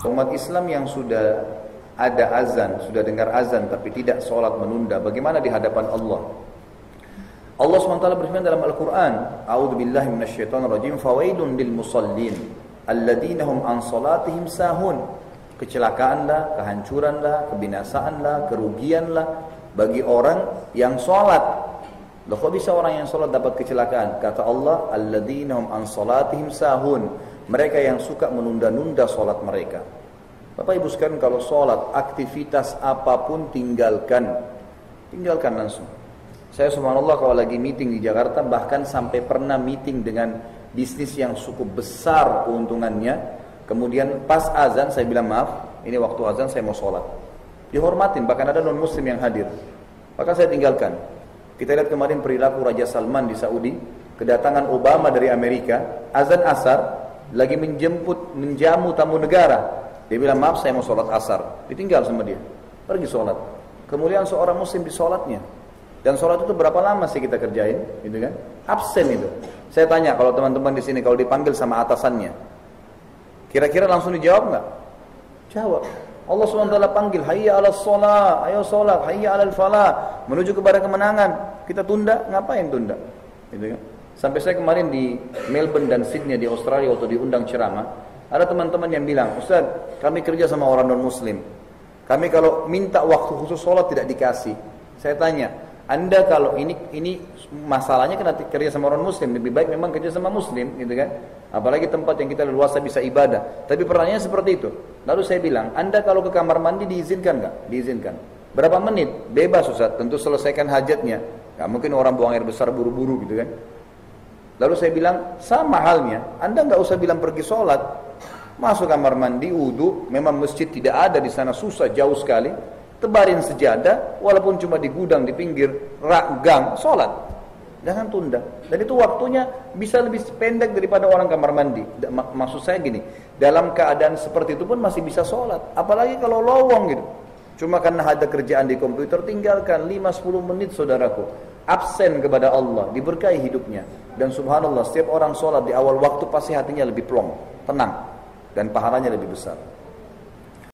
Umat Islam yang sudah ada azan, sudah dengar azan tapi tidak sholat menunda, bagaimana di hadapan Allah? Allah SWT berfirman dalam Al-Quran, A'udhu billahi minasyaitan rajim, fawailun lil musallin, alladina hum an salatihim sahun. Kecelakaanlah, kehancuranlah, kebinasaanlah, kerugianlah bagi orang yang sholat. Loh kok bisa orang yang sholat dapat kecelakaan? Kata Allah, alladina hum an salatihim sahun mereka yang suka menunda-nunda sholat mereka. Bapak Ibu sekalian kalau sholat, aktivitas apa pun tinggalkan. Tinggalkan langsung. Saya subhanallah kalau lagi meeting di Jakarta, bahkan sampai pernah meeting dengan bisnis yang cukup besar keuntungannya. Kemudian pas azan saya bilang maaf, ini waktu azan saya mau sholat. Dihormatin, bahkan ada non muslim yang hadir. Maka saya tinggalkan. Kita lihat kemarin perilaku Raja Salman di Saudi, kedatangan Obama dari Amerika, azan asar, lagi menjemput, menjamu tamu negara. Dia bilang, maaf saya mau sholat asar. Ditinggal sama dia. Pergi sholat. Kemudian seorang muslim di sholatnya. Dan sholat itu berapa lama sih kita kerjain? Gitu kan? Absen itu. Saya tanya kalau teman-teman di sini kalau dipanggil sama atasannya. Kira-kira langsung dijawab nggak? Jawab. Allah SWT panggil, hayya ala sholat, ayo sholat, hayya ala falah. Menuju kepada kemenangan. Kita tunda, ngapain tunda? Gitu kan? Sampai saya kemarin di Melbourne dan Sydney di Australia waktu diundang ceramah, ada teman-teman yang bilang, Ustaz, kami kerja sama orang non-muslim. Kami kalau minta waktu khusus sholat tidak dikasih. Saya tanya, anda kalau ini ini masalahnya kena kerja sama orang muslim lebih baik memang kerja sama muslim gitu kan? Apalagi tempat yang kita luasa bisa ibadah. Tapi pertanyaannya seperti itu. Lalu saya bilang anda kalau ke kamar mandi diizinkan nggak? Diizinkan. Berapa menit? Bebas Ustaz. Tentu selesaikan hajatnya. Nggak mungkin orang buang air besar buru-buru gitu kan? Lalu saya bilang, sama halnya, Anda nggak usah bilang pergi sholat. Masuk kamar mandi, wudhu, memang masjid tidak ada di sana, susah, jauh sekali. Tebarin sejadah, walaupun cuma di gudang, di pinggir, rak, gang, sholat. Jangan tunda. Dan itu waktunya bisa lebih pendek daripada orang kamar mandi. Maksud saya gini, dalam keadaan seperti itu pun masih bisa sholat. Apalagi kalau lowong gitu. Cuma karena ada kerjaan di komputer, tinggalkan 5-10 menit saudaraku absen kepada Allah, diberkahi hidupnya. Dan subhanallah, setiap orang sholat di awal waktu pasti hatinya lebih plong, tenang. Dan pahalanya lebih besar.